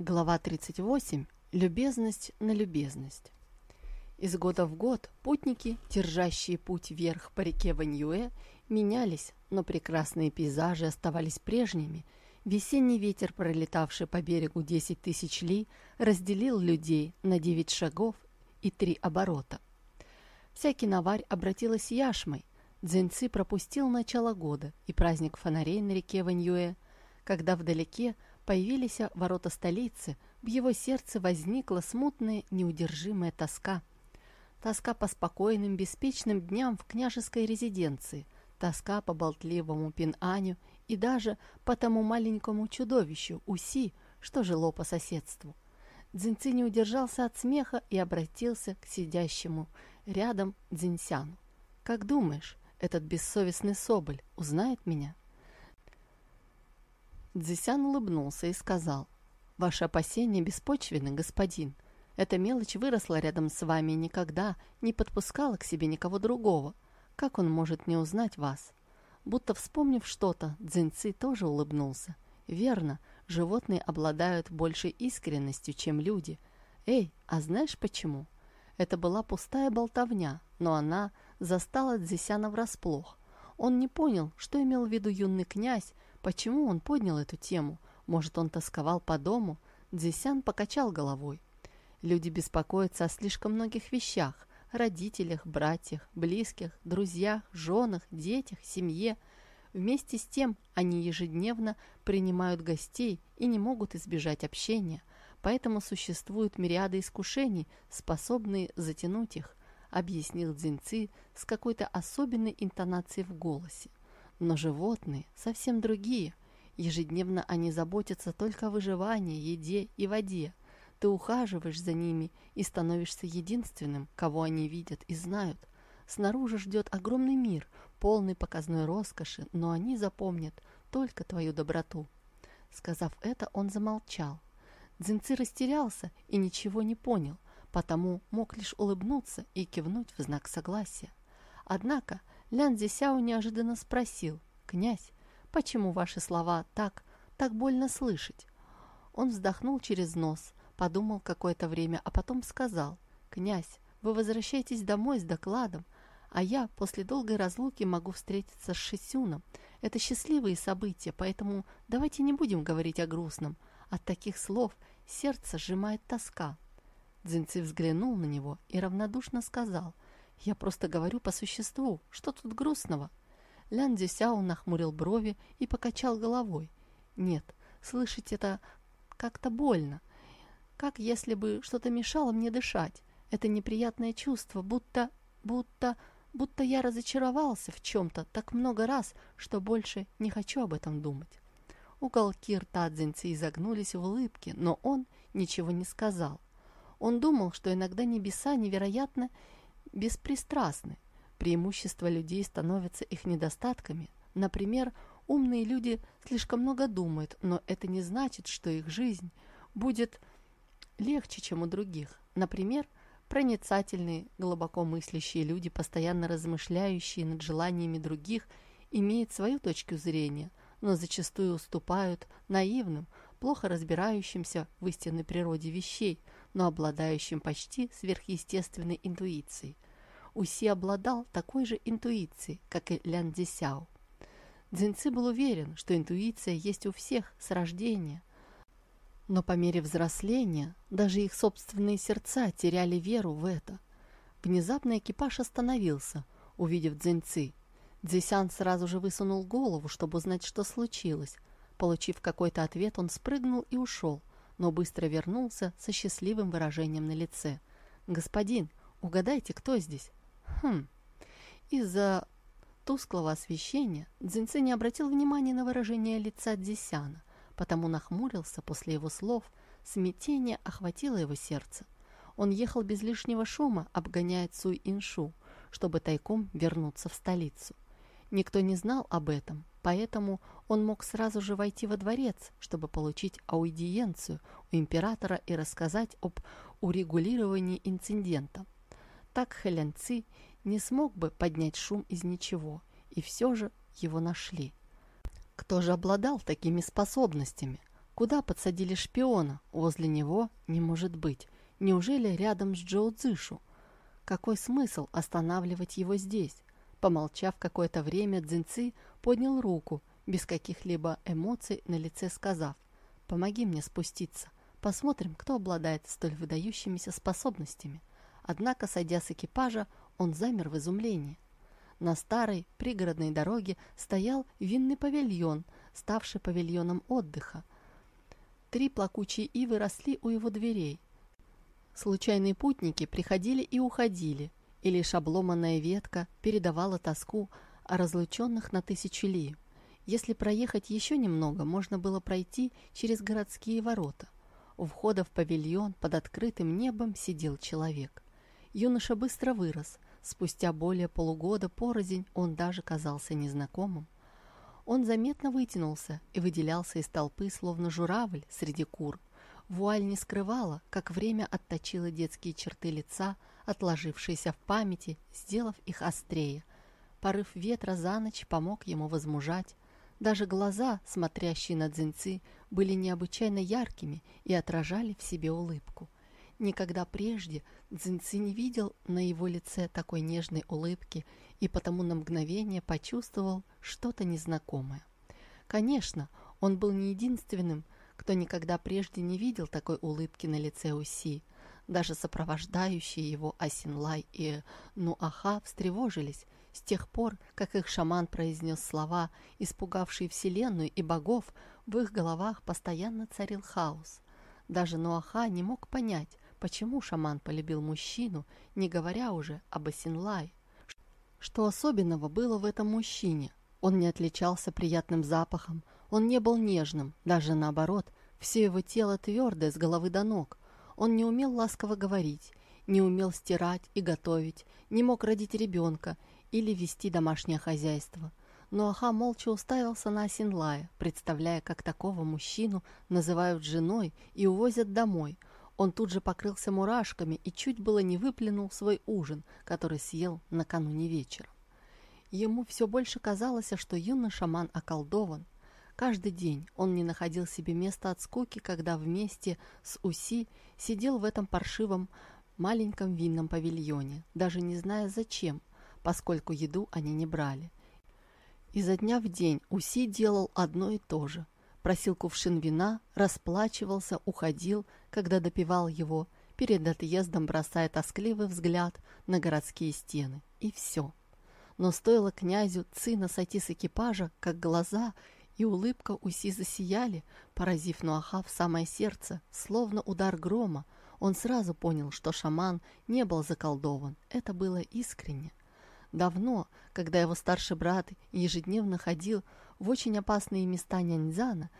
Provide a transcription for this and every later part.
Глава 38. Любезность на любезность. Из года в год путники, держащие путь вверх по реке Ваньюэ, менялись, но прекрасные пейзажи оставались прежними. Весенний ветер, пролетавший по берегу 10 тысяч ли, разделил людей на 9 шагов и 3 оборота. Всякий наварь обратилась яшмой. Дзинцы пропустил начало года и праздник фонарей на реке Ваньюэ, когда вдалеке появились ворота столицы, в его сердце возникла смутная, неудержимая тоска. Тоска по спокойным, беспечным дням в княжеской резиденции, тоска по болтливому Пин-Аню и даже по тому маленькому чудовищу Уси, что жило по соседству. Дзинци не удержался от смеха и обратился к сидящему рядом Дзинсяну. «Как думаешь, этот бессовестный соболь узнает меня?» Дзисян улыбнулся и сказал, «Ваши опасения беспочвены, господин. Эта мелочь выросла рядом с вами и никогда не подпускала к себе никого другого. Как он может не узнать вас?» Будто вспомнив что-то, Дзинци тоже улыбнулся. «Верно, животные обладают большей искренностью, чем люди. Эй, а знаешь почему?» Это была пустая болтовня, но она застала Дзисяна врасплох. Он не понял, что имел в виду юный князь, Почему он поднял эту тему? Может, он тосковал по дому? Дзисян покачал головой. Люди беспокоятся о слишком многих вещах. Родителях, братьях, близких, друзьях, женах, детях, семье. Вместе с тем они ежедневно принимают гостей и не могут избежать общения. Поэтому существуют мириады искушений, способные затянуть их, объяснил Дзинци с какой-то особенной интонацией в голосе. Но животные совсем другие. Ежедневно они заботятся только о выживании, еде и воде. Ты ухаживаешь за ними и становишься единственным, кого они видят и знают. Снаружи ждет огромный мир, полный показной роскоши, но они запомнят только твою доброту. Сказав это, он замолчал. Дзинцы растерялся и ничего не понял, потому мог лишь улыбнуться и кивнуть в знак согласия. Однако Лян Зисяо неожиданно спросил, «Князь, почему ваши слова так, так больно слышать?» Он вздохнул через нос, подумал какое-то время, а потом сказал, «Князь, вы возвращаетесь домой с докладом, а я после долгой разлуки могу встретиться с Шисюном. Это счастливые события, поэтому давайте не будем говорить о грустном. От таких слов сердце сжимает тоска». Дзинцы взглянул на него и равнодушно сказал – я просто говорю по существу. Что тут грустного? Лян Дзюсяо нахмурил брови и покачал головой. Нет, слышать это как-то больно. Как если бы что-то мешало мне дышать. Это неприятное чувство, будто... будто... будто я разочаровался в чем-то так много раз, что больше не хочу об этом думать. Уголки рта Дзиньци изогнулись в улыбке, но он ничего не сказал. Он думал, что иногда небеса невероятно беспристрастны. Преимущества людей становятся их недостатками. Например, умные люди слишком много думают, но это не значит, что их жизнь будет легче, чем у других. Например, проницательные, глубоко мыслящие люди, постоянно размышляющие над желаниями других, имеют свою точку зрения, но зачастую уступают наивным, плохо разбирающимся в истинной природе вещей, но обладающим почти сверхъестественной интуицией. Уси обладал такой же интуицией, как и Лян Дзисяо. Цзиньци был уверен, что интуиция есть у всех с рождения. Но по мере взросления даже их собственные сердца теряли веру в это. Внезапно экипаж остановился, увидев Цзиньци. Дзисян сразу же высунул голову, чтобы узнать, что случилось. Получив какой-то ответ, он спрыгнул и ушел, но быстро вернулся со счастливым выражением на лице. «Господин, угадайте, кто здесь?» Хм. Из-за тусклого освещения Дзинцы не обратил внимания на выражение лица Дзисяна, потому нахмурился после его слов, смятение охватило его сердце. Он ехал без лишнего шума, обгоняя Цуй Иншу, чтобы тайком вернуться в столицу. Никто не знал об этом, поэтому он мог сразу же войти во дворец, чтобы получить аудиенцию у императора и рассказать об урегулировании инцидента. Так Хэлен Ци не смог бы поднять шум из ничего, и все же его нашли. Кто же обладал такими способностями? Куда подсадили шпиона? Возле него не может быть. Неужели рядом с Джоу Цзышу? Какой смысл останавливать его здесь? Помолчав какое-то время, Цзиньци поднял руку, без каких-либо эмоций на лице сказав, «Помоги мне спуститься. Посмотрим, кто обладает столь выдающимися способностями». Однако, сойдя с экипажа, он замер в изумлении. На старой пригородной дороге стоял винный павильон, ставший павильоном отдыха. Три плакучие ивы росли у его дверей. Случайные путники приходили и уходили, и лишь обломанная ветка передавала тоску о разлученных на тысячу ли. Если проехать еще немного, можно было пройти через городские ворота. У входа в павильон под открытым небом сидел человек. Юноша быстро вырос. Спустя более полугода порознь он даже казался незнакомым. Он заметно вытянулся и выделялся из толпы, словно журавль среди кур. Вуаль не скрывала, как время отточило детские черты лица, отложившиеся в памяти, сделав их острее. Порыв ветра за ночь помог ему возмужать. Даже глаза, смотрящие на дзиньцы, были необычайно яркими и отражали в себе улыбку. Никогда прежде Дзиньци не видел на его лице такой нежной улыбки и потому на мгновение почувствовал что-то незнакомое. Конечно, он был не единственным, кто никогда прежде не видел такой улыбки на лице Уси. Даже сопровождающие его Асинлай и Нуаха встревожились с тех пор, как их шаман произнес слова, испугавшие Вселенную и богов, в их головах постоянно царил хаос. Даже Нуаха не мог понять, почему шаман полюбил мужчину, не говоря уже об Асинлай. Что особенного было в этом мужчине? Он не отличался приятным запахом, он не был нежным, даже наоборот, все его тело твердое с головы до ног. Он не умел ласково говорить, не умел стирать и готовить, не мог родить ребенка или вести домашнее хозяйство. Но Аха молча уставился на Асинлая, представляя, как такого мужчину называют женой и увозят домой. Он тут же покрылся мурашками и чуть было не выплюнул свой ужин, который съел накануне вечером. Ему все больше казалось, что юный шаман околдован, Каждый день он не находил себе места от скуки, когда вместе с Уси сидел в этом паршивом маленьком винном павильоне, даже не зная зачем, поскольку еду они не брали. Изо дня в день Уси делал одно и то же. Просил кувшин вина, расплачивался, уходил, когда допивал его, перед отъездом бросая тоскливый взгляд на городские стены. И все. Но стоило князю Цина сойти с экипажа, как глаза и улыбка Уси засияли, поразив Нуаха в самое сердце, словно удар грома. Он сразу понял, что шаман не был заколдован. Это было искренне. Давно, когда его старший брат ежедневно ходил в очень опасные места Няньзана,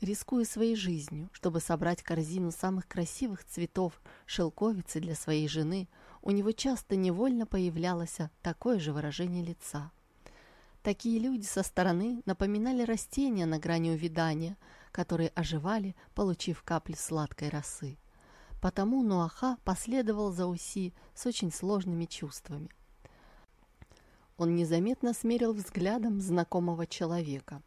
рискуя своей жизнью, чтобы собрать корзину самых красивых цветов шелковицы для своей жены, у него часто невольно появлялось такое же выражение лица. Такие люди со стороны напоминали растения на грани увядания, которые оживали, получив капли сладкой росы. Потому Нуаха последовал за Уси с очень сложными чувствами. Он незаметно смерил взглядом знакомого человека.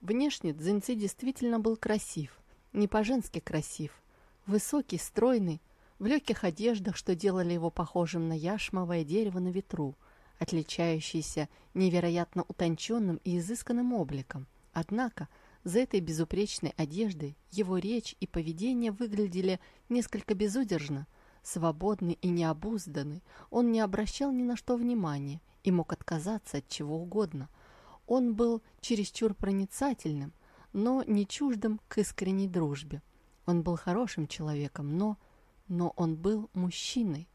Внешне Цзиньци действительно был красив, не по-женски красив, высокий, стройный, в легких одеждах, что делали его похожим на яшмовое дерево на ветру – отличающийся невероятно утонченным и изысканным обликом. Однако за этой безупречной одеждой его речь и поведение выглядели несколько безудержно. Свободный и необузданный, он не обращал ни на что внимания и мог отказаться от чего угодно. Он был чересчур проницательным, но не чуждым к искренней дружбе. Он был хорошим человеком, но... но он был мужчиной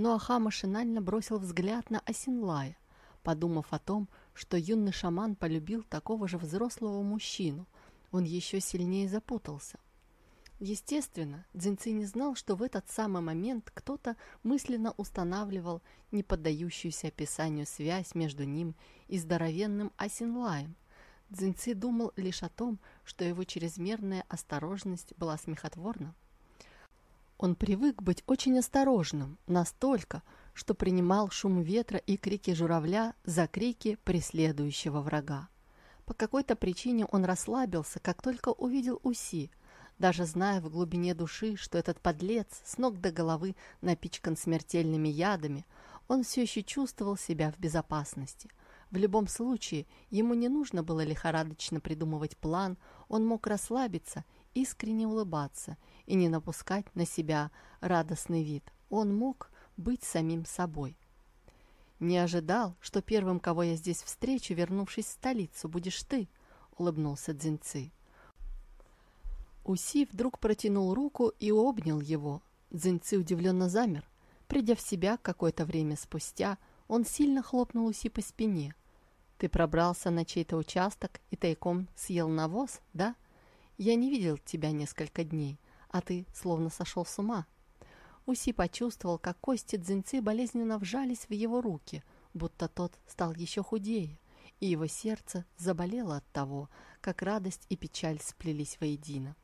но Аха машинально бросил взгляд на Асинлая, подумав о том, что юный шаман полюбил такого же взрослого мужчину. Он еще сильнее запутался. Естественно, Дзинци не знал, что в этот самый момент кто-то мысленно устанавливал неподдающуюся описанию связь между ним и здоровенным Асинлаем. Дзинци думал лишь о том, что его чрезмерная осторожность была смехотворна. Он привык быть очень осторожным, настолько, что принимал шум ветра и крики журавля за крики преследующего врага. По какой-то причине он расслабился, как только увидел Уси, даже зная в глубине души, что этот подлец с ног до головы напичкан смертельными ядами, он все еще чувствовал себя в безопасности. В любом случае, ему не нужно было лихорадочно придумывать план, он мог расслабиться, искренне улыбаться и не напускать на себя радостный вид. Он мог быть самим собой. «Не ожидал, что первым, кого я здесь встречу, вернувшись в столицу, будешь ты», — улыбнулся Дзинцы. Уси вдруг протянул руку и обнял его. Дзинцы удивленно замер. Придя в себя какое-то время спустя, он сильно хлопнул Уси по спине. «Ты пробрался на чей-то участок и тайком съел навоз, да? Я не видел тебя несколько дней, а ты словно сошел с ума». Уси почувствовал, как кости Дзинцы болезненно вжались в его руки, будто тот стал еще худее, и его сердце заболело от того, как радость и печаль сплелись воедино.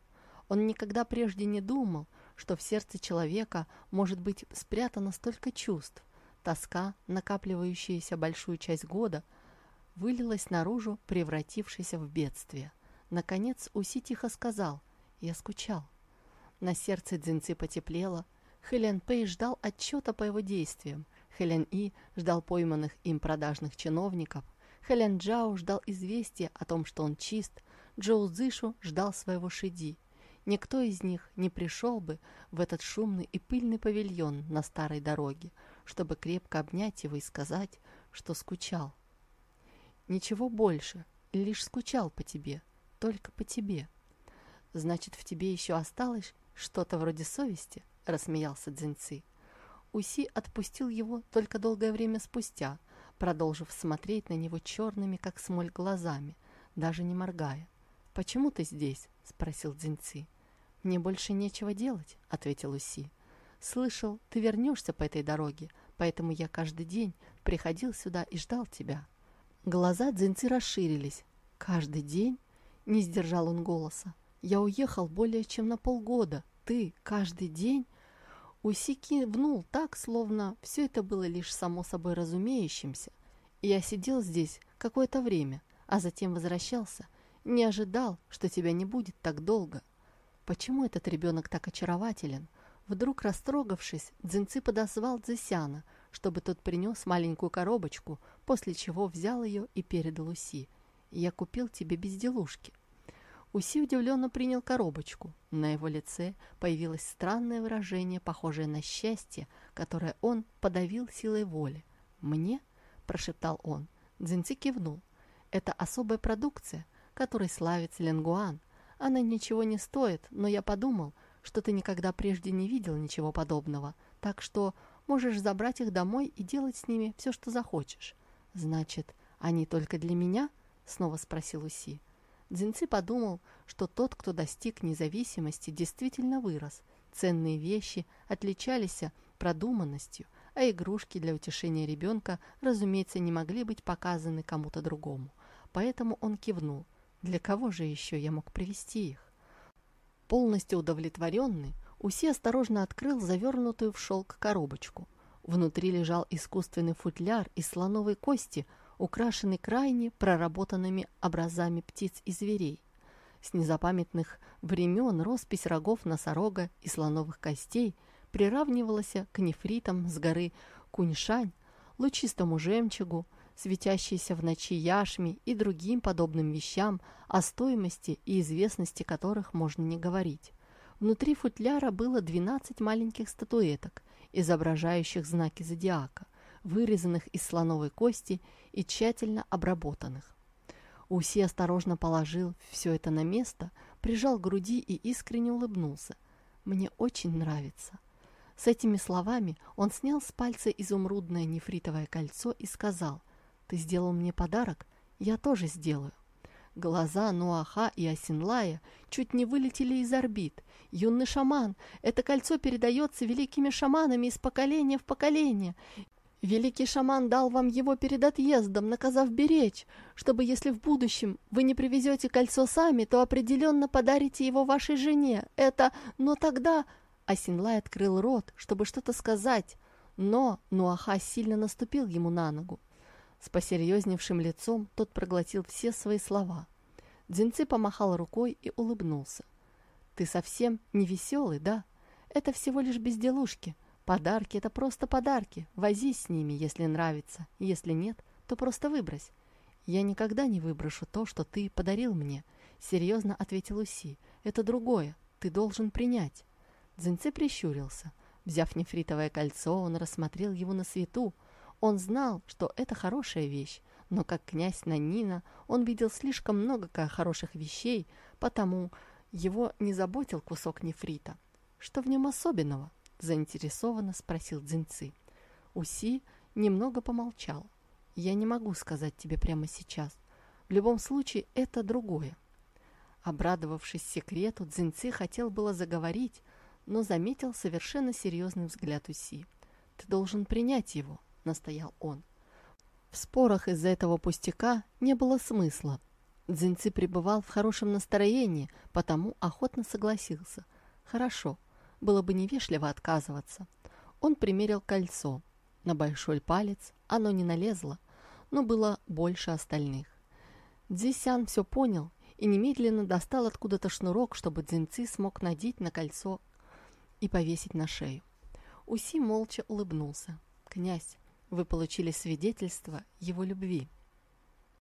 Он никогда прежде не думал, что в сердце человека может быть спрятано столько чувств. Тоска, накапливающаяся большую часть года, вылилась наружу, превратившись в бедствие. Наконец Уси тихо сказал «Я скучал». На сердце Дзинцы потеплело. Хелен Пэй ждал отчета по его действиям. Хелен И ждал пойманных им продажных чиновников. Хелен Джао ждал известия о том, что он чист. Джоу Зышу ждал своего Шиди. Никто из них не пришел бы в этот шумный и пыльный павильон на старой дороге, чтобы крепко обнять его и сказать, что скучал. Ничего больше, лишь скучал по тебе, только по тебе. Значит, в тебе еще осталось что-то вроде совести, рассмеялся Дзиньци. Уси отпустил его только долгое время спустя, продолжив смотреть на него черными, как смоль, глазами, даже не моргая. «Почему ты здесь?» — спросил Дзиньци. «Мне больше нечего делать», — ответил Уси. «Слышал, ты вернешься по этой дороге, поэтому я каждый день приходил сюда и ждал тебя». Глаза Дзинцы расширились. «Каждый день?» — не сдержал он голоса. «Я уехал более чем на полгода. Ты каждый день?» Уси кивнул так, словно все это было лишь само собой разумеющимся. Я сидел здесь какое-то время, а затем возвращался. Не ожидал, что тебя не будет так долго. Почему этот ребенок так очарователен? Вдруг растрогавшись, Дзинцы подозвал Дзисяна, чтобы тот принес маленькую коробочку, после чего взял ее и передал Уси. «Я купил тебе безделушки». Уси удивленно принял коробочку. На его лице появилось странное выражение, похожее на счастье, которое он подавил силой воли. «Мне?» – прошептал он. Дзинцы кивнул. «Это особая продукция, которой славится Ленгуан. Она ничего не стоит, но я подумал, что ты никогда прежде не видел ничего подобного, так что можешь забрать их домой и делать с ними все, что захочешь. Значит, они только для меня? Снова спросил Уси. Дзинцы подумал, что тот, кто достиг независимости, действительно вырос. Ценные вещи отличались продуманностью, а игрушки для утешения ребенка, разумеется, не могли быть показаны кому-то другому. Поэтому он кивнул. Для кого же еще я мог привести их? Полностью удовлетворенный, Уси осторожно открыл завернутую в шелк коробочку. Внутри лежал искусственный футляр из слоновой кости, украшенный крайне проработанными образами птиц и зверей. С незапамятных времен роспись рогов носорога и слоновых костей приравнивалась к нефритам с горы Куньшань, лучистому жемчугу, светящиеся в ночи яшми и другим подобным вещам, о стоимости и известности которых можно не говорить. Внутри футляра было 12 маленьких статуэток, изображающих знаки зодиака, вырезанных из слоновой кости и тщательно обработанных. Уси осторожно положил все это на место, прижал к груди и искренне улыбнулся. «Мне очень нравится». С этими словами он снял с пальца изумрудное нефритовое кольцо и сказал ты сделал мне подарок, я тоже сделаю. Глаза Нуаха и Асинлая чуть не вылетели из орбит. Юный шаман, это кольцо передается великими шаманами из поколения в поколение. Великий шаман дал вам его перед отъездом, наказав беречь, чтобы, если в будущем вы не привезете кольцо сами, то определенно подарите его вашей жене. Это... Но тогда... Асинлай открыл рот, чтобы что-то сказать, но Нуаха сильно наступил ему на ногу. С посерьезневшим лицом тот проглотил все свои слова. Дзинцы помахал рукой и улыбнулся. «Ты совсем не веселый, да? Это всего лишь безделушки. Подарки — это просто подарки. Возись с ними, если нравится. Если нет, то просто выбрось. Я никогда не выброшу то, что ты подарил мне», — серьезно ответил Уси. «Это другое. Ты должен принять». Дзинцы прищурился. Взяв нефритовое кольцо, он рассмотрел его на свету. Он знал, что это хорошая вещь, но как князь Нанина он видел слишком много хороших вещей, потому его не заботил кусок нефрита. «Что в нем особенного?» – заинтересованно спросил Дзинцы. Уси немного помолчал. «Я не могу сказать тебе прямо сейчас. В любом случае, это другое». Обрадовавшись секрету, Дзинцы хотел было заговорить, но заметил совершенно серьезный взгляд Уси. «Ты должен принять его», — настоял он. В спорах из-за этого пустяка не было смысла. Дзинцы пребывал в хорошем настроении, потому охотно согласился. «Хорошо, было бы невежливо отказываться». Он примерил кольцо. На большой палец оно не налезло, но было больше остальных. Дзисян все понял и немедленно достал откуда-то шнурок, чтобы Дзинцы смог надеть на кольцо и повесить на шею. Уси молча улыбнулся. «Князь, вы получили свидетельство его любви».